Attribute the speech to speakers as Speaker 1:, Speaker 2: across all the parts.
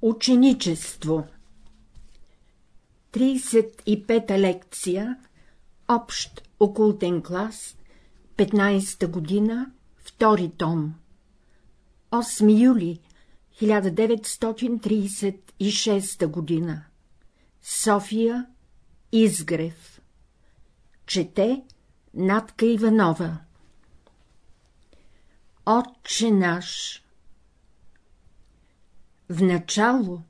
Speaker 1: Ученичество. 35-та лекция Общ окултен клас 15-та година Втори том. 8 юли 1936 година. София Изгрев. Чете Натка Иванова. Отче наш В начало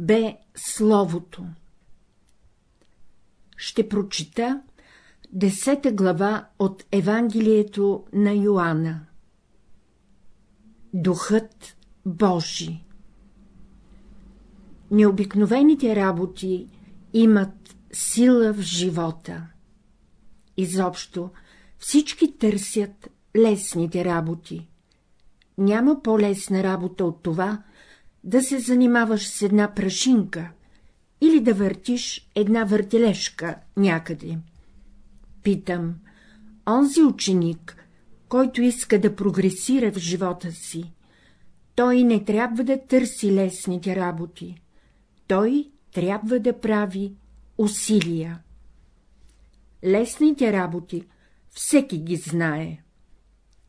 Speaker 1: бе Словото. Ще прочита десета глава от Евангелието на Йоанна. Духът Божи Необикновените работи имат сила в живота. Изобщо всички търсят лесните работи. Няма по-лесна работа от това, да се занимаваш с една прашинка или да въртиш една въртележка някъде. Питам, онзи ученик, който иска да прогресира в живота си, той не трябва да търси лесните работи, той трябва да прави усилия. Лесните работи всеки ги знае.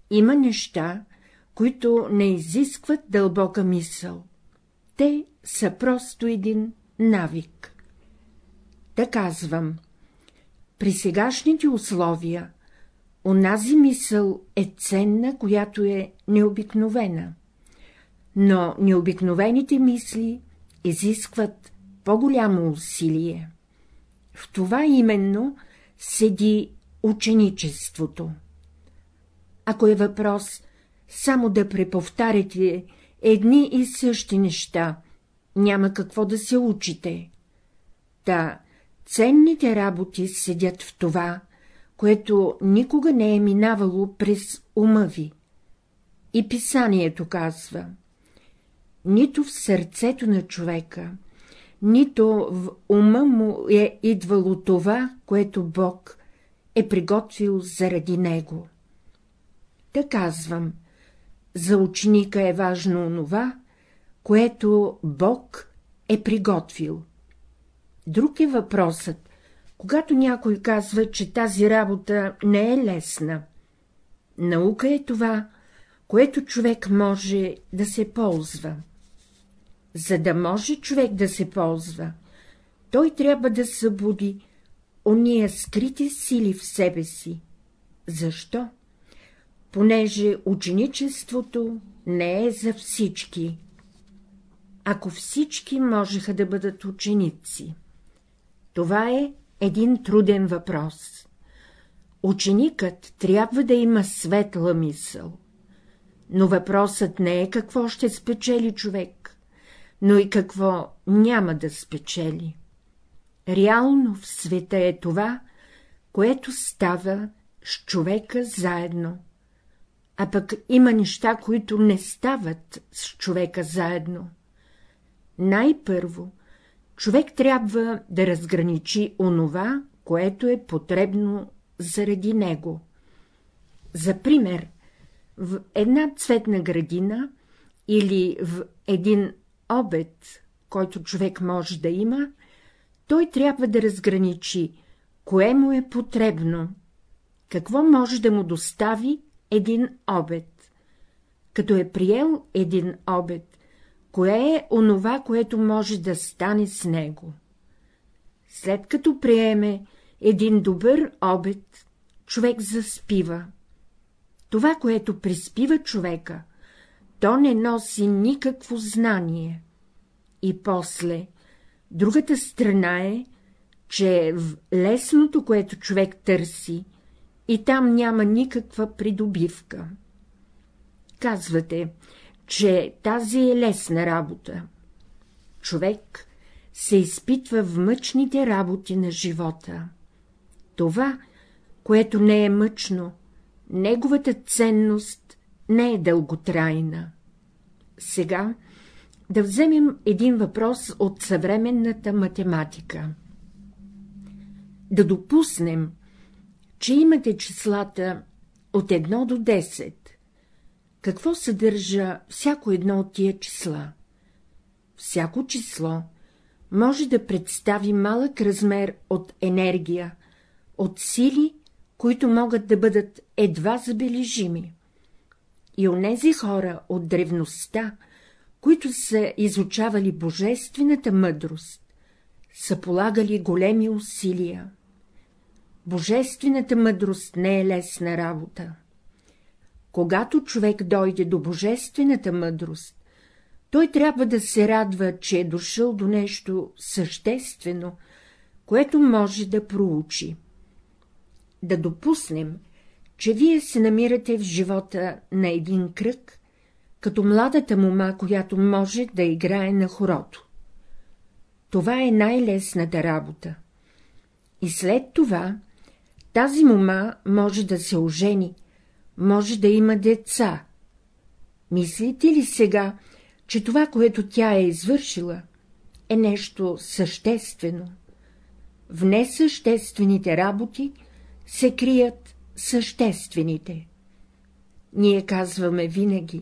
Speaker 1: Има неща, които не изискват дълбока мисъл. Те са просто един навик. Да казвам, при сегашните условия, онази мисъл е ценна, която е необикновена, но необикновените мисли изискват по-голямо усилие. В това именно седи ученичеството. Ако е въпрос само да преповтаряте едни и същи неща, няма какво да се учите. Та, ценните работи седят в това, което никога не е минавало през ума ви. И писанието казва — нито в сърцето на човека, нито в ума му е идвало това, което Бог е приготвил заради него. Да казвам, за ученика е важно онова, което Бог е приготвил. Друг е въпросът, когато някой казва, че тази работа не е лесна. Наука е това, което човек може да се ползва. За да може човек да се ползва, той трябва да събуди ония скрити сили в себе си. Защо? Понеже ученичеството не е за всички. Ако всички можеха да бъдат ученици. Това е един труден въпрос. Ученикът трябва да има светла мисъл. Но въпросът не е какво ще спечели човек, но и какво няма да спечели. Реално в света е това, което става с човека заедно. А пък има неща, които не стават с човека заедно. Най-първо, човек трябва да разграничи онова, което е потребно заради него. За пример, в една цветна градина или в един обед, който човек може да има, той трябва да разграничи, кое му е потребно, какво може да му достави един обед. Като е приел един обед, кое е онова, което може да стане с него. След като приеме един добър обед, човек заспива. Това, което приспива човека, то не носи никакво знание. И после, другата страна е, че в лесното, което човек търси, и там няма никаква придобивка. Казвате, че тази е лесна работа. Човек се изпитва в мъчните работи на живота. Това, което не е мъчно, неговата ценност не е дълготрайна. Сега да вземем един въпрос от съвременната математика. Да допуснем, че имате числата от 1 до 10. Какво съдържа всяко едно от тия числа? всяко число може да представи малък размер от енергия, от сили, които могат да бъдат едва забележими. И онези хора от древността, които са изучавали божествената мъдрост, са полагали големи усилия. Божествената мъдрост не е лесна работа. Когато човек дойде до божествената мъдрост, той трябва да се радва, че е дошъл до нещо съществено, което може да проучи. Да допуснем, че вие се намирате в живота на един кръг, като младата мома, която може да играе на хорото. Това е най-лесната работа. И след това тази мома може да се ожени, може да има деца. Мислите ли сега, че това, което тя е извършила, е нещо съществено? В несъществените работи се крият съществените. Ние казваме винаги,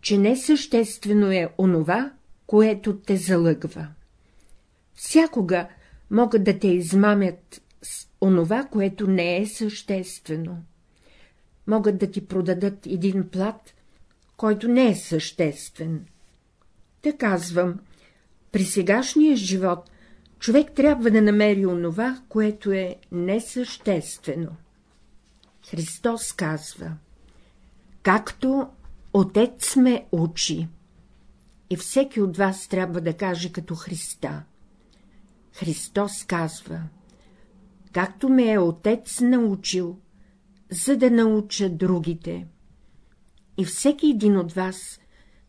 Speaker 1: че несъществено е онова, което те залъгва. Всякога могат да те измамят с онова, което не е съществено. Могат да ти продадат един плат, който не е съществен. Та казвам, при сегашния живот човек трябва да намери онова, което е несъществено. Христос казва, както Отец ме учи, и всеки от вас трябва да каже като Христа. Христос казва, както ме е Отец научил, за да науча другите. И всеки един от вас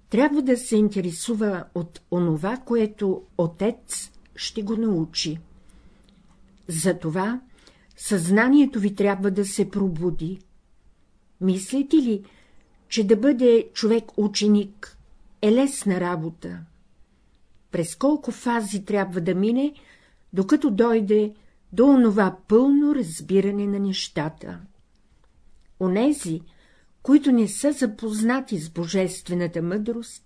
Speaker 1: трябва да се интересува от онова, което Отец ще го научи. Затова съзнанието ви трябва да се пробуди. Мислите ли, че да бъде човек ученик е лесна работа? През колко фази трябва да мине, докато дойде до онова пълно разбиране на нещата? Онези, които не са запознати с божествената мъдрост,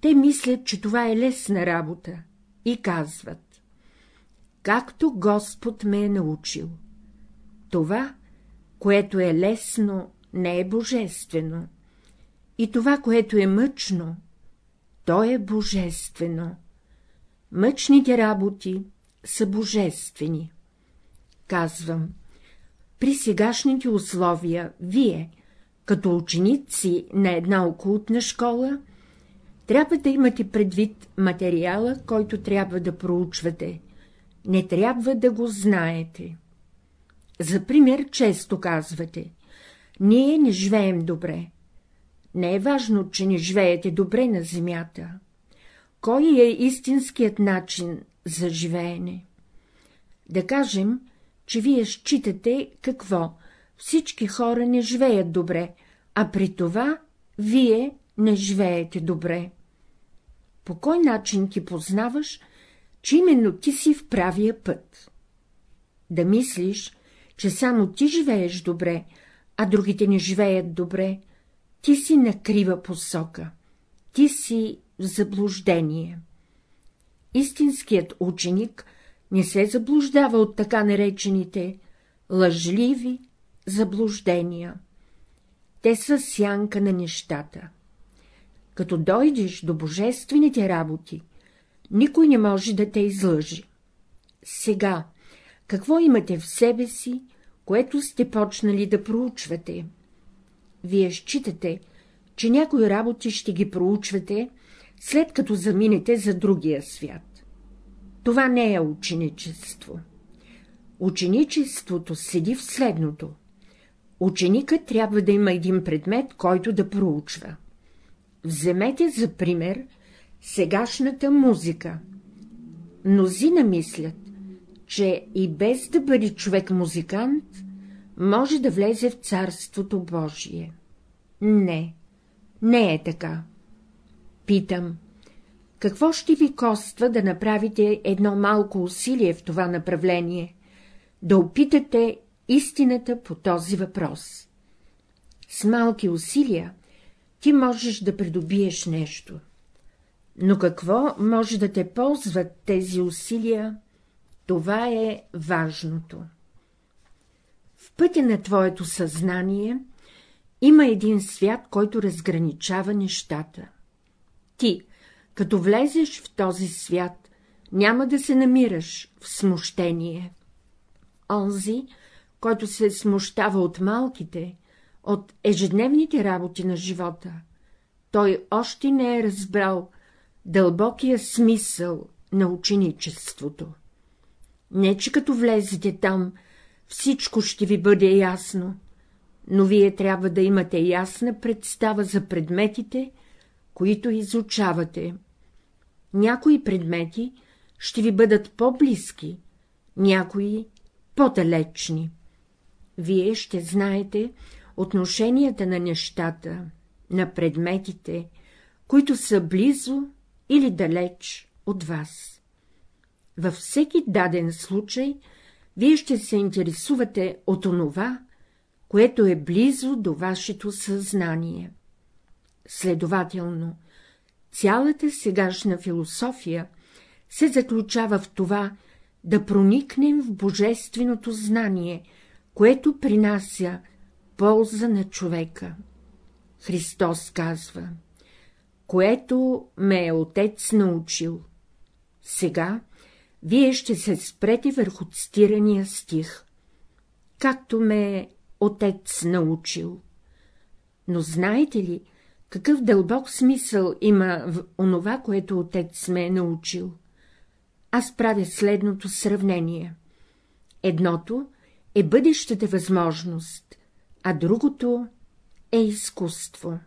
Speaker 1: те мислят, че това е лесна работа и казват — както Господ ме е научил. Това, което е лесно, не е божествено, и това, което е мъчно, то е божествено. Мъчните работи са божествени. Казвам, при сегашните условия, вие, като ученици на една окултна школа, трябва да имате предвид материала, който трябва да проучвате. Не трябва да го знаете. За пример често казвате — ние не живеем добре. Не е важно, че не живеете добре на земята. Кой е истинският начин за живеене? Да кажем, че вие считате какво? Всички хора не живеят добре, а при това вие не живеете добре. По кой начин ти познаваш, че именно ти си в правия път? Да мислиш, че само ти живееш добре, а другите не живеят добре, ти си на крива посока, ти си в заблуждение. Истинският ученик не се заблуждава от така наречените лъжливи заблуждения. Те са сянка на нещата. Като дойдеш до божествените работи, никой не може да те излъжи. Сега, какво имате в себе си, което сте почнали да проучвате? Вие считате, че някои работи ще ги проучвате, след като заминете за другия свят. Това не е ученичество. Ученичеството седи в следното. Ученикът трябва да има един предмет, който да проучва. Вземете за пример сегашната музика. Мнозина мислят, че и без да бъде човек музикант, може да влезе в Царството Божие. Не, не е така. Питам, какво ще ви коства да направите едно малко усилие в това направление, да опитате истината по този въпрос? С малки усилия ти можеш да придобиеш нещо. Но какво може да те ползват тези усилия, това е важното. В пътя на твоето съзнание има един свят, който разграничава нещата. Ти, като влезеш в този свят, няма да се намираш в смущение. Онзи, който се смущава от малките, от ежедневните работи на живота, той още не е разбрал дълбокия смисъл на ученичеството. Не, че като влезете там, всичко ще ви бъде ясно, но вие трябва да имате ясна представа за предметите, които изучавате. Някои предмети ще ви бъдат по-близки, някои по-далечни. Вие ще знаете отношенията на нещата, на предметите, които са близо или далеч от вас. Във всеки даден случай вие ще се интересувате от онова, което е близо до вашето съзнание. Следователно, цялата сегашна философия се заключава в това да проникнем в божественото знание, което принася полза на човека. Христос казва, което ме е отец научил. Сега вие ще се спрете върху цитирания стих, както ме е отец научил. Но знаете ли, какъв дълбок смисъл има в онова, което отец ме е научил? Аз правя следното сравнение. Едното е бъдещата възможност, а другото е изкуство.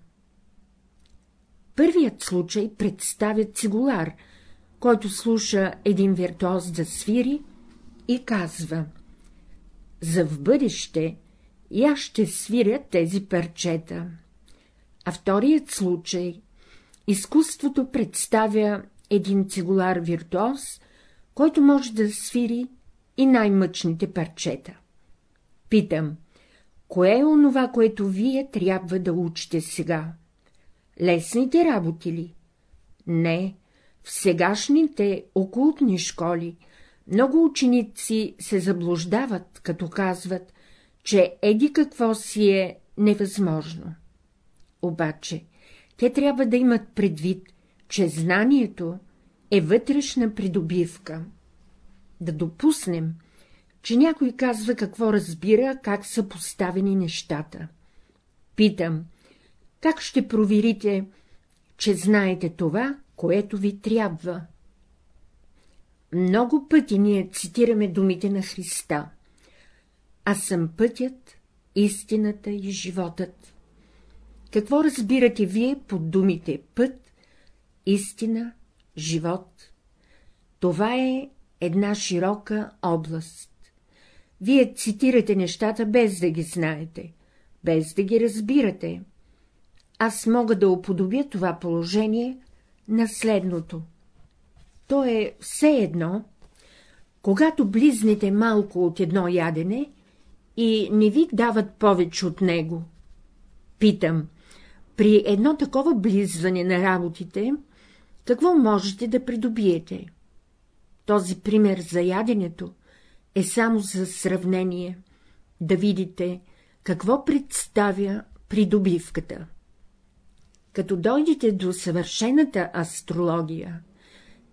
Speaker 1: Първият случай представя цигулар, който слуша един виртуоз да свири и казва — за в бъдеще аз ще свиря тези парчета. А вторият случай — изкуството представя един цигулар виртуоз, който може да свири и най-мъчните парчета. Питам, кое е онова, което вие трябва да учите сега? Лесните работи ли? Не, в сегашните окултни школи много ученици се заблуждават, като казват, че еди какво си е невъзможно. Обаче, те трябва да имат предвид, че знанието е вътрешна придобивка. Да допуснем, че някой казва какво разбира, как са поставени нещата. Питам, как ще проверите, че знаете това, което ви трябва? Много пъти ние цитираме думите на Христа. Аз съм пътят, истината и животът. Какво разбирате вие под думите път, истина, живот? Това е една широка област. Вие цитирате нещата без да ги знаете, без да ги разбирате. Аз мога да уподобя това положение на следното. То е все едно, когато близнете малко от едно ядене и не ви дават повече от него. Питам, при едно такова близване на работите, какво можете да придобиете? Този пример за яденето е само за сравнение, да видите, какво представя придобивката. Като дойдете до съвършената астрология,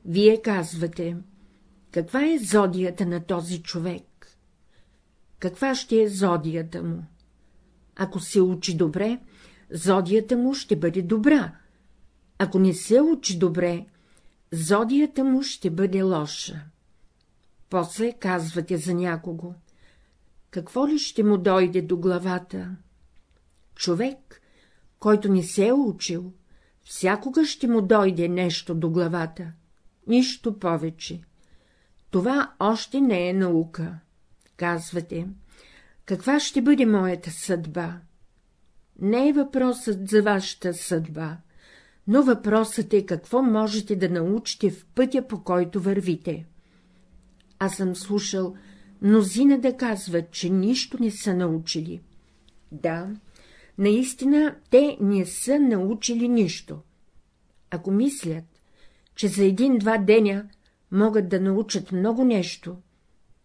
Speaker 1: вие казвате, каква е зодията на този човек? Каква ще е зодията му? Ако се учи добре, зодията му ще бъде добра, ако не се учи добре, зодията му ще бъде лоша. После казвате за някого. Какво ли ще му дойде до главата? Човек, който не се е учил, всякога ще му дойде нещо до главата, нищо повече. Това още не е наука. Казвате, каква ще бъде моята съдба? Не е въпросът за вашата съдба, но въпросът е какво можете да научите в пътя, по който вървите. Аз съм слушал мнозина да казват, че нищо не са научили. Да, наистина те не са научили нищо. Ако мислят, че за един-два деня могат да научат много нещо,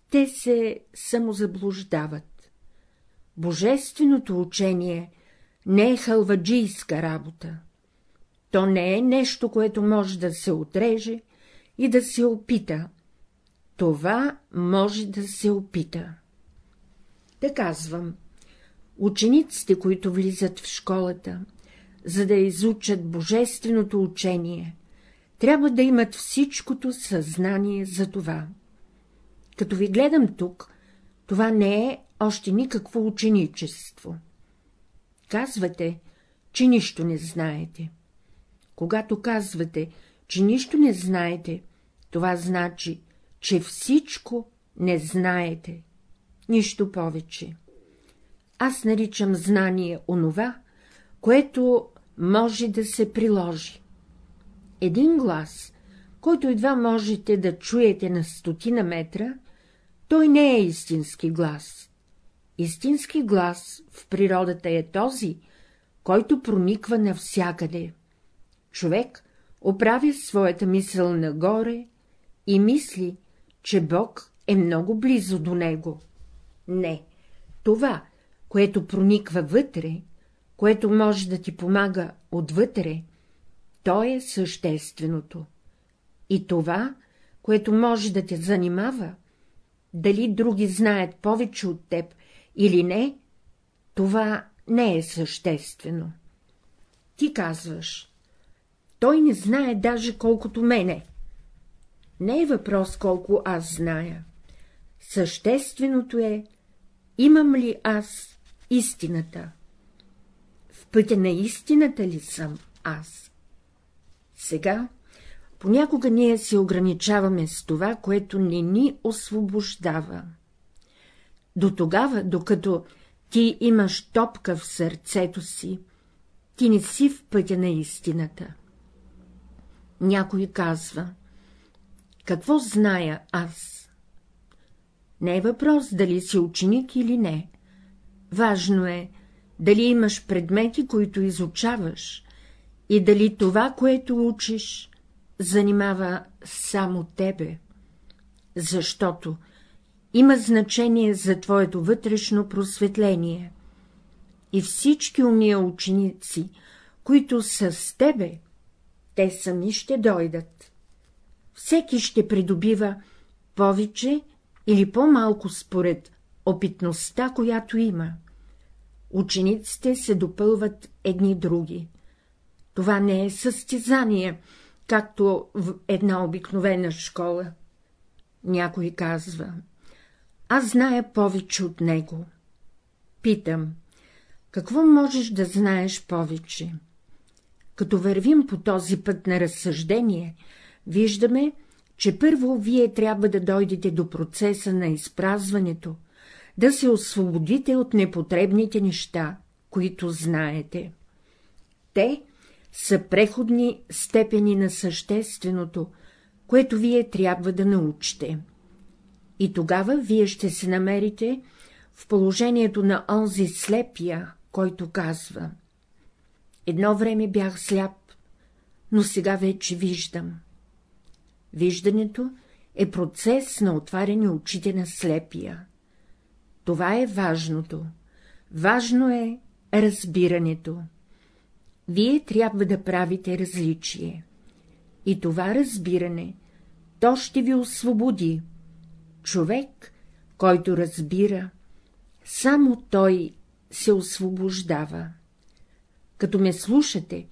Speaker 1: те се самозаблуждават. Божественото учение не е халваджийска работа. То не е нещо, което може да се отреже и да се опита. Това може да се опита. Да казвам, учениците, които влизат в школата, за да изучат божественото учение, трябва да имат всичкото съзнание за това. Като ви гледам тук, това не е още никакво ученичество. Казвате, че нищо не знаете. Когато казвате, че нищо не знаете, това значи, че всичко не знаете. Нищо повече. Аз наричам знание онова, което може да се приложи. Един глас, който едва можете да чуете на стотина метра, той не е истински глас. Истински глас в природата е този, който прониква навсякъде. Човек оправя своята мисъл нагоре и мисли, че Бог е много близо до него. Не, това, което прониква вътре, което може да ти помага отвътре, то е същественото. И това, което може да те занимава, дали други знаят повече от теб или не, това не е съществено. Ти казваш, той не знае даже колкото мене. Не е въпрос колко аз зная. Същественото е, имам ли аз истината. В пътя на истината ли съм аз? Сега, понякога ние се ограничаваме с това, което не ни освобождава. До тогава, докато ти имаш топка в сърцето си, ти не си в пътя на истината. Някой казва, какво зная аз? Не е въпрос дали си ученик или не. Важно е, дали имаш предмети, които изучаваш, и дали това, което учиш, занимава само тебе. Защото има значение за твоето вътрешно просветление. И всички уния ученици, които са с тебе, те сами ще дойдат. Всеки ще придобива повече или по-малко според опитността, която има. Учениците се допълват едни други. Това не е състезание, както в една обикновена школа. Някой казва, аз зная повече от него. Питам, какво можеш да знаеш повече? Като вървим по този път на разсъждение, виждаме, че първо вие трябва да дойдете до процеса на изпразването, да се освободите от непотребните неща, които знаете. Те са преходни степени на същественото, което вие трябва да научите. И тогава вие ще се намерите в положението на онзи слепия, който казва Едно време бях сляп, но сега вече виждам. Виждането е процес на отваряне очите на слепия. Това е важното. Важно е разбирането. Вие трябва да правите различие. И това разбиране, то ще ви освободи. Човек, който разбира, само той се освобождава. Като ме слушате,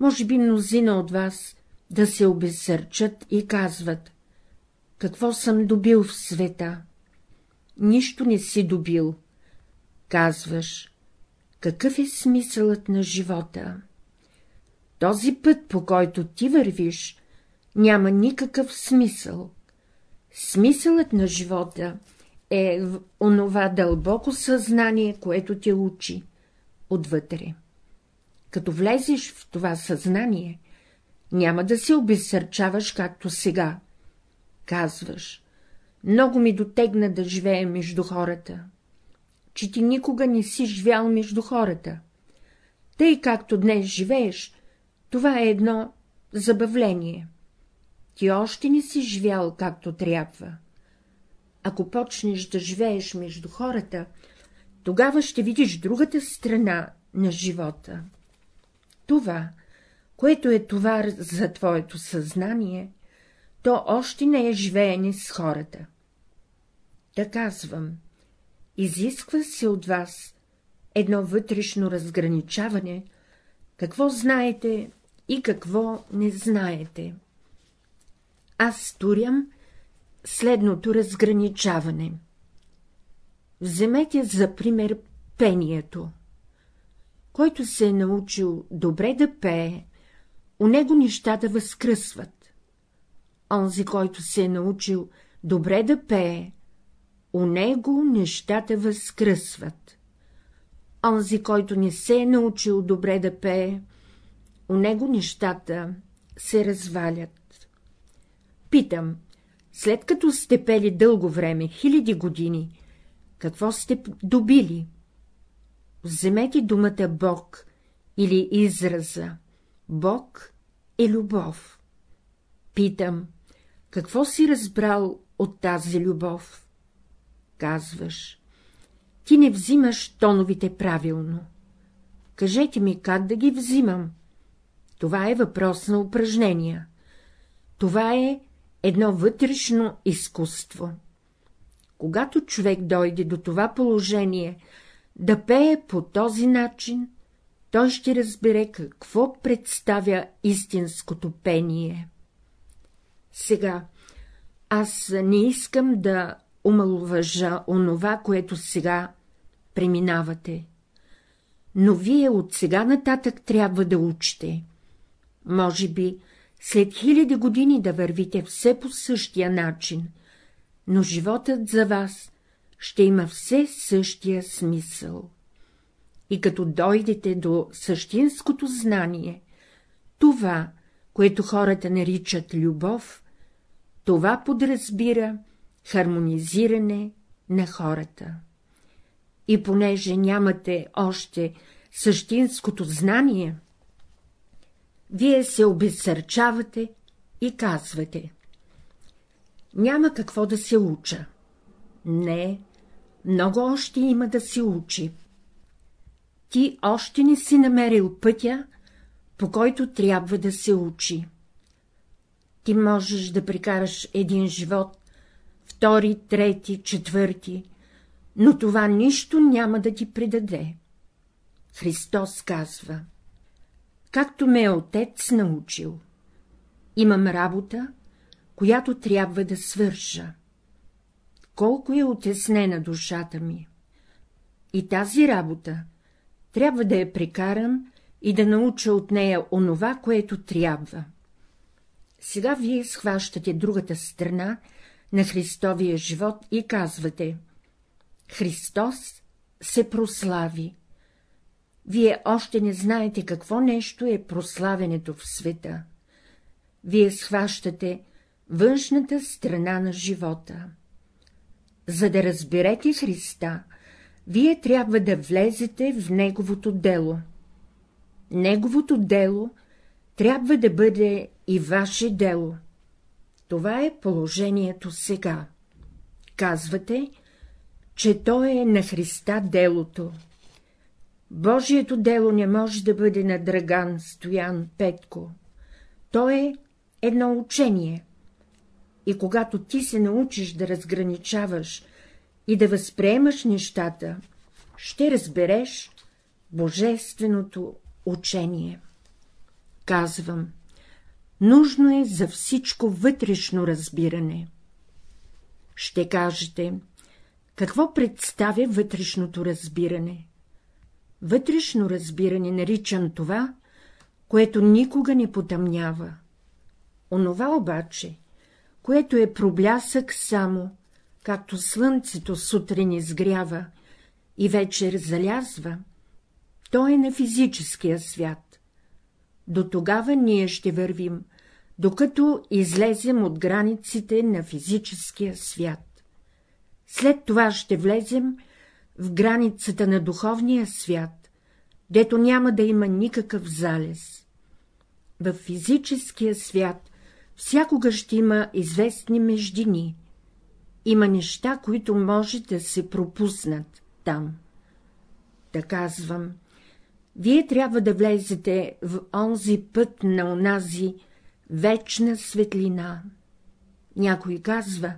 Speaker 1: може би мнозина от вас да се обезсърчат и казват — какво съм добил в света? Нищо не си добил. Казваш — какъв е смисълът на живота? Този път, по който ти вървиш, няма никакъв смисъл. Смисълът на живота е в онова дълбоко съзнание, което те учи отвътре. Като влезеш в това съзнание, няма да се обезсърчаваш, както сега. Казваш, много ми дотегна да живея между хората, че ти никога не си живял между хората. Тъй както днес живееш, това е едно забавление. Ти още не си живял както трябва. Ако почнеш да живееш между хората, тогава ще видиш другата страна на живота. Това, което е товар за твоето съзнание, то още не е живеене с хората. Да казвам, изисква се от вас едно вътрешно разграничаване, какво знаете и какво не знаете. Аз сторям следното разграничаване. Вземете за пример пението. Който се е научил добре да пее, у него нещата възкръсват. Онзи, който се е научил добре да пее, у него нещата възкръсват. Онзи, който не се е научил добре да пее, у него нещата се развалят. Питам, след като сте пели дълго време, хиляди години, какво сте добили? Вземете думата Бог или израза. Бог е любов. Питам, какво си разбрал от тази любов? Казваш, ти не взимаш тоновите правилно. Кажете ми, как да ги взимам? Това е въпрос на упражнения. Това е едно вътрешно изкуство. Когато човек дойде до това положение да пее по този начин, той ще разбере какво представя истинското пение. Сега, аз не искам да омалуважа онова, което сега преминавате, но вие от сега нататък трябва да учите. Може би след хиляди години да вървите все по същия начин, но животът за вас ще има все същия смисъл. И като дойдете до същинското знание, това, което хората наричат любов, това подразбира хармонизиране на хората. И понеже нямате още същинското знание, вие се обезсърчавате и казвате. Няма какво да се уча. Не, много още има да се учи. Ти още не си намерил пътя, по който трябва да се учи. Ти можеш да прикараш един живот, втори, трети, четвърти, но това нищо няма да ти придаде. Христос казва както ме е отец научил. Имам работа, която трябва да свърша. Колко е отеснена душата ми. И тази работа трябва да я прекарам и да науча от нея онова, което трябва. Сега вие схващате другата страна на Христовия живот и казвате — Христос се прослави. Вие още не знаете какво нещо е прославенето в света. Вие схващате външната страна на живота. За да разберете Христа, вие трябва да влезете в Неговото дело. Неговото дело трябва да бъде и ваше дело. Това е положението сега. Казвате, че то е на Христа делото. Божието дело не може да бъде на Драган, Стоян, Петко. То е едно учение. И когато ти се научиш да разграничаваш и да възприемаш нещата, ще разбереш божественото учение. Казвам, нужно е за всичко вътрешно разбиране. Ще кажете, какво представя вътрешното разбиране? Вътрешно разбиране наричам това, което никога не потъмнява. Онова обаче, което е проблясък само, както слънцето сутрин изгрява и вечер залязва, то е на физическия свят. До тогава ние ще вървим, докато излезем от границите на физическия свят. След това ще влезем в границата на духовния свят, дето няма да има никакъв залез. В физическия свят всякога ще има известни междини. Има неща, които може да се пропуснат там. Да казвам, вие трябва да влезете в онзи път на онази вечна светлина. Някой казва,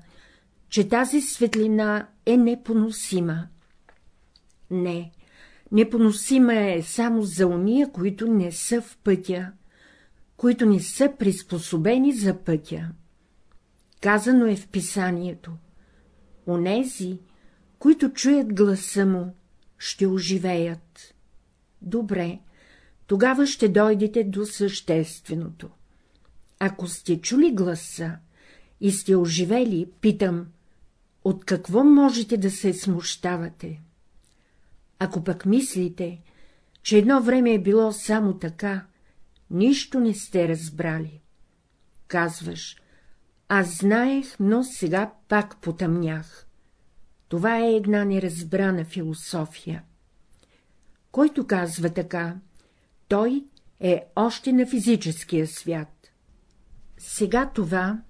Speaker 1: че тази светлина е непоносима. Не, непоносима е само за уния, които не са в пътя, които не са приспособени за пътя. Казано е в писанието. Онези, които чуят гласа му, ще оживеят. Добре, тогава ще дойдете до същественото. Ако сте чули гласа и сте оживели, питам, от какво можете да се смущавате? Ако пък мислите, че едно време е било само така, нищо не сте разбрали. Казваш, аз знаех, но сега пак потъмнях. Това е една неразбрана философия. Който казва така, той е още на физическия свят. Сега това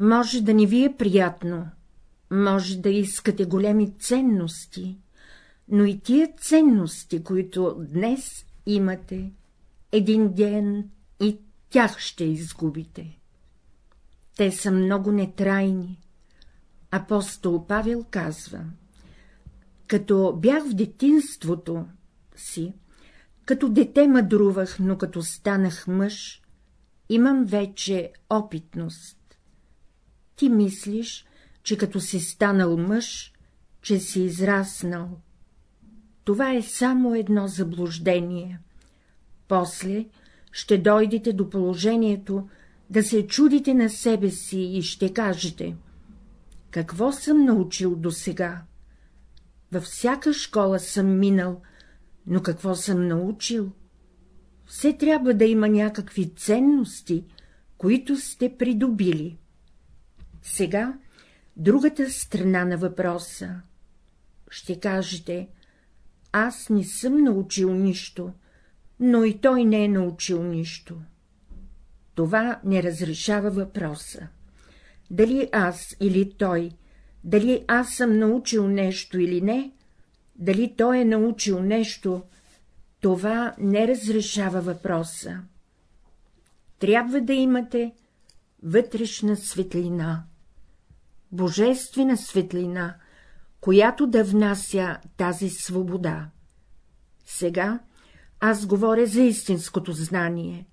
Speaker 1: може да не ви е приятно, може да искате големи ценности, но и тия ценности, които днес имате, един ден и тях ще изгубите. Те са много нетрайни. Апостол Павел казва, като бях в детинството си, като дете мъдрувах, но като станах мъж, имам вече опитност. Ти мислиш, че като си станал мъж, че си израснал. Това е само едно заблуждение. После ще дойдете до положението да се чудите на себе си и ще кажете — какво съм научил досега? Във всяка школа съм минал, но какво съм научил? Все трябва да има някакви ценности, които сте придобили. Сега другата страна на въпроса. Ще кажете, аз не съм научил нищо, но и той не е научил нищо. Това не разрешава въпроса. Дали аз или той, дали аз съм научил нещо или не, дали той е научил нещо, това не разрешава въпроса. Трябва да имате вътрешна светлина, божествена светлина, която да внася тази свобода. Сега аз говоря за истинското знание.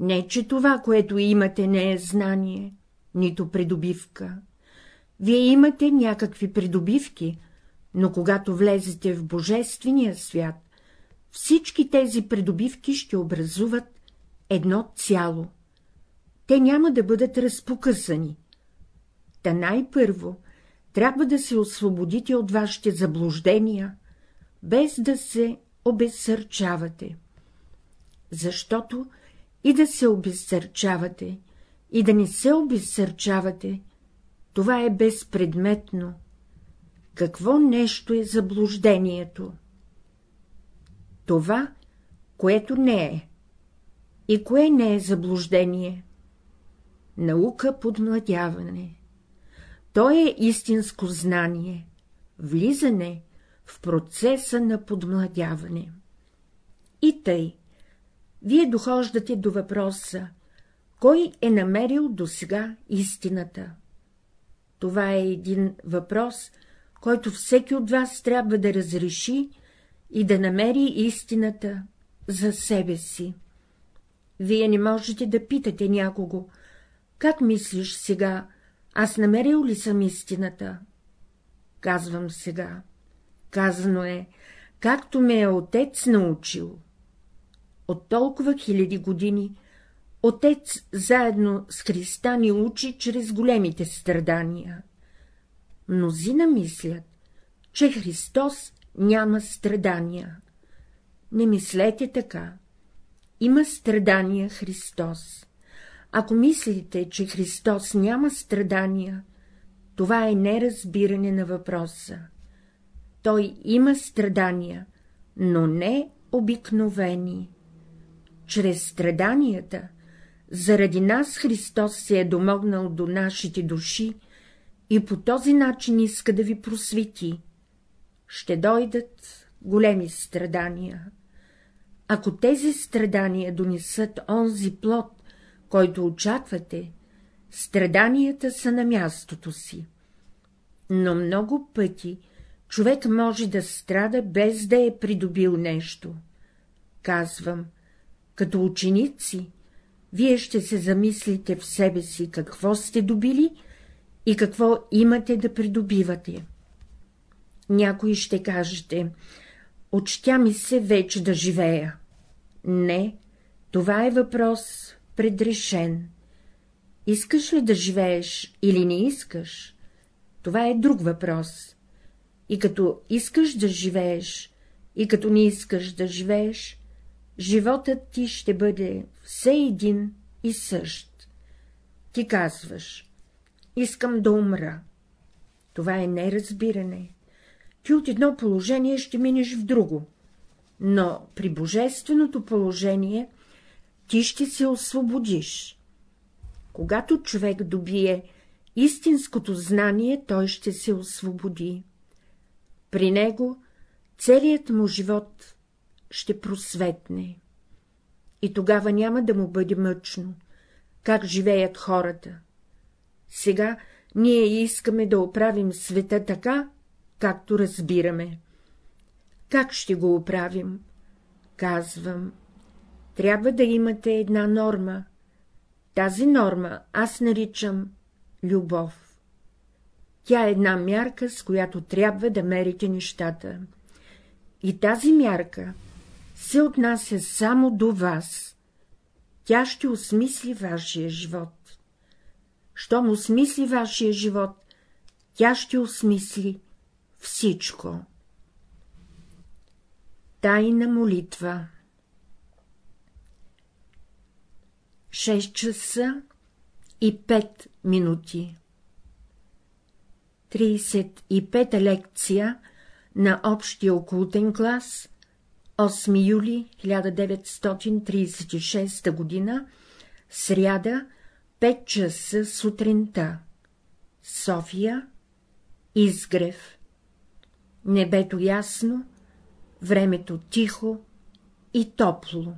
Speaker 1: Не, че това, което имате, не е знание, нито придобивка. Вие имате някакви придобивки, но когато влезете в Божествения свят, всички тези придобивки ще образуват едно цяло. Те няма да бъдат разпокъсани. Та най-първо трябва да се освободите от вашите заблуждения, без да се обезсърчавате. Защото и да се обезсърчавате, и да не се обезсърчавате, това е безпредметно. Какво нещо е заблуждението? Това, което не е. И кое не е заблуждение? Наука подмладяване. То е истинско знание, влизане в процеса на подмладяване. И тъй, вие дохождате до въпроса, кой е намерил досега истината? Това е един въпрос, който всеки от вас трябва да разреши и да намери истината за себе си. Вие не можете да питате някого, как мислиш сега, аз намерил ли съм истината? Казвам сега. Казано е, както ме е отец научил. От толкова хиляди години отец заедно с Христа ни учи чрез големите страдания. Мнозина мислят, че Христос няма страдания. Не мислете така. Има страдания Христос. Ако мислите, че Христос няма страдания, това е неразбиране на въпроса. Той има страдания, но не обикновени. Чрез страданията заради нас Христос се е домогнал до нашите души и по този начин иска да ви просвети. Ще дойдат големи страдания. Ако тези страдания донесат онзи плод, който очаквате, страданията са на мястото си. Но много пъти човек може да страда, без да е придобил нещо. Казвам, като ученици, вие ще се замислите в себе си, какво сте добили и какво имате да придобивате. Някои ще кажете, очтя ми се вече да живея. Не, това е въпрос предрешен. Искаш ли да живееш или не искаш? Това е друг въпрос. И като искаш да живееш, и като не искаш да живееш, животът ти ще бъде все един и същ. Ти казваш, искам да умра. Това е неразбиране. Ти от едно положение ще минеш в друго, но при божественото положение ти ще се освободиш. Когато човек добие истинското знание, той ще се освободи. При него целият му живот ще просветне. И тогава няма да му бъде мъчно, как живеят хората. Сега ние искаме да оправим света така, както разбираме. Как ще го оправим? Казвам, трябва да имате една норма. Тази норма аз наричам любов. Тя е една мярка, с която трябва да мерите нещата. И тази мярка се отнася само до вас. Тя ще осмисли вашия живот. Щом осмисли вашия живот, тя ще осмисли всичко. Тайна молитва 6 часа и 5 минути 35-та лекция на общия окултен клас 8 юли 1936 г. сряда 5 часа сутринта София Изгрев Небето ясно, времето тихо и топло.